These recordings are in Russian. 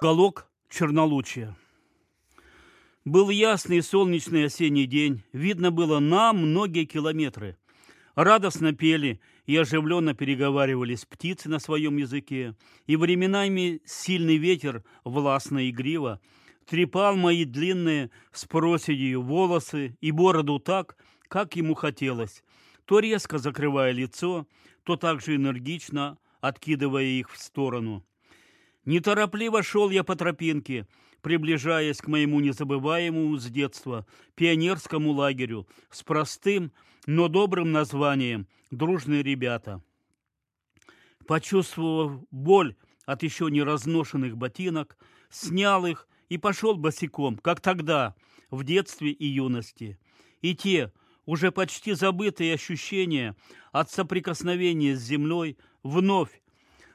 Уголок Чернолучия. Был ясный солнечный осенний день. Видно было на многие километры. Радостно пели и оживленно переговаривались птицы на своем языке. И временами сильный ветер, властно игриво, трепал мои длинные с проседью волосы и бороду так, как ему хотелось, то резко закрывая лицо, то также энергично откидывая их в сторону. Неторопливо шел я по тропинке, приближаясь к моему незабываемому с детства пионерскому лагерю с простым, но добрым названием «Дружные ребята». Почувствовав боль от еще не разношенных ботинок, снял их и пошел босиком, как тогда, в детстве и юности. И те, уже почти забытые ощущения от соприкосновения с землей вновь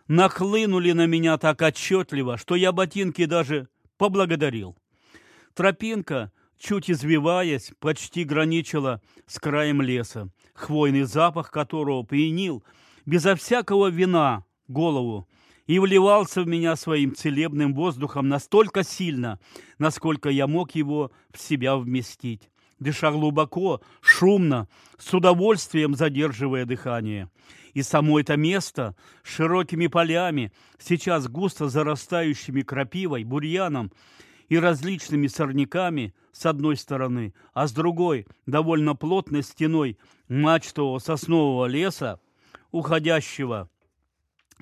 нахлынули на меня так отчетливо, что я ботинки даже поблагодарил. Тропинка, чуть извиваясь, почти граничила с краем леса, хвойный запах которого пьянил безо всякого вина голову и вливался в меня своим целебным воздухом настолько сильно, насколько я мог его в себя вместить дыша глубоко, шумно, с удовольствием задерживая дыхание. И само это место с широкими полями, сейчас густо зарастающими крапивой, бурьяном и различными сорняками с одной стороны, а с другой довольно плотной стеной мачтового соснового леса, уходящего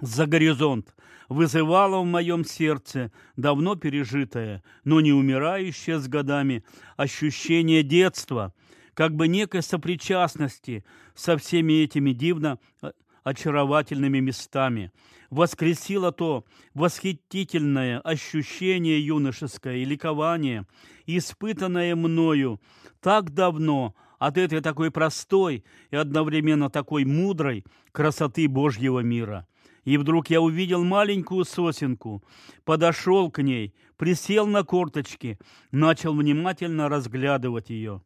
за горизонт, вызывало в моем сердце давно пережитое, но не умирающее с годами ощущение детства, как бы некой сопричастности со всеми этими дивно э, очаровательными местами. Воскресило то восхитительное ощущение юношеское и ликование, испытанное мною так давно от этой такой простой и одновременно такой мудрой красоты Божьего мира – и вдруг я увидел маленькую сосенку, подошел к ней, присел на корточки, начал внимательно разглядывать ее.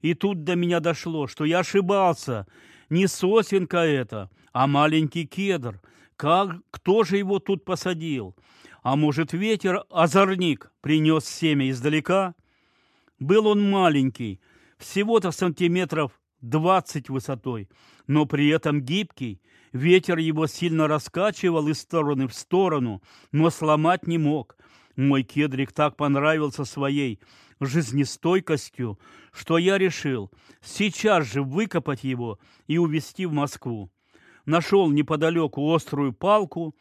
И тут до меня дошло, что я ошибался. Не сосенка это, а маленький кедр. Как, кто же его тут посадил? А может, ветер-озорник принес семя издалека? Был он маленький, всего-то сантиметров двадцать высотой, но при этом гибкий Ветер его сильно раскачивал из стороны в сторону, но сломать не мог. Мой кедрик так понравился своей жизнестойкостью, что я решил сейчас же выкопать его и увезти в Москву. Нашел неподалеку острую палку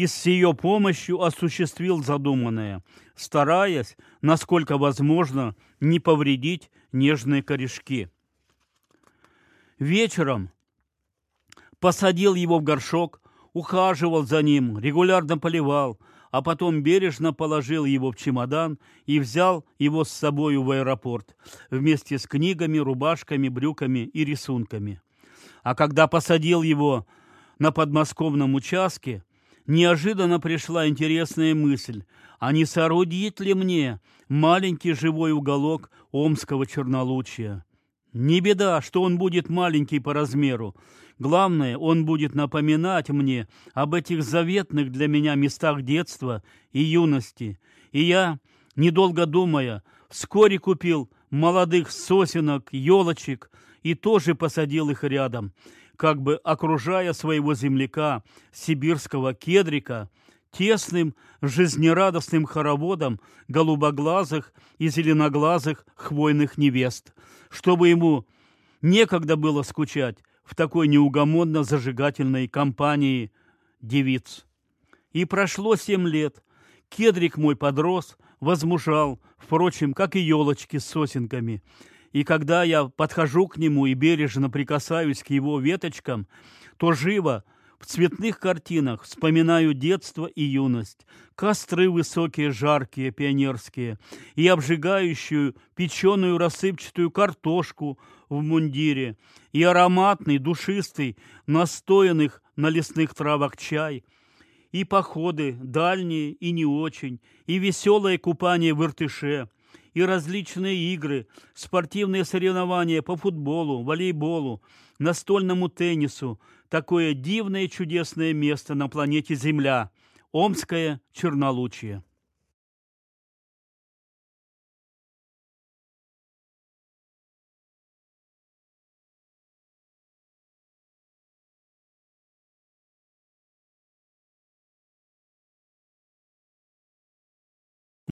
и с ее помощью осуществил задуманное, стараясь, насколько возможно, не повредить нежные корешки. Вечером посадил его в горшок, ухаживал за ним, регулярно поливал, а потом бережно положил его в чемодан и взял его с собою в аэропорт вместе с книгами, рубашками, брюками и рисунками. А когда посадил его на подмосковном участке, неожиданно пришла интересная мысль, а не соорудить ли мне маленький живой уголок омского чернолучия? Не беда, что он будет маленький по размеру, Главное, он будет напоминать мне об этих заветных для меня местах детства и юности. И я, недолго думая, вскоре купил молодых сосенок, елочек и тоже посадил их рядом, как бы окружая своего земляка, сибирского кедрика, тесным, жизнерадостным хороводом голубоглазых и зеленоглазых хвойных невест, чтобы ему некогда было скучать, в такой неугомонно зажигательной компании девиц. И прошло семь лет. Кедрик мой подрос, возмужал, впрочем, как и елочки с сосенками. И когда я подхожу к нему и бережно прикасаюсь к его веточкам, то живо – в цветных картинах вспоминаю детство и юность, костры высокие, жаркие, пионерские, и обжигающую печеную рассыпчатую картошку в мундире, и ароматный, душистый, настоянных на лесных травах чай, и походы, дальние и не очень, и веселое купание в Иртыше, и различные игры, спортивные соревнования по футболу, волейболу, настольному теннису, такое дивное чудесное место на планете Земля, Омское чернолучие.